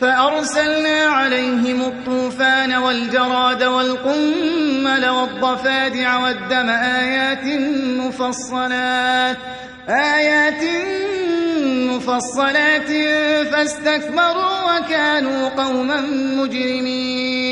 فأرسلنا عليهم الطوفان والجراد والقمل والضفادع والدم آيات مفصلات آيات مفصلات فاستكبروا وكانوا قوما مجرمين.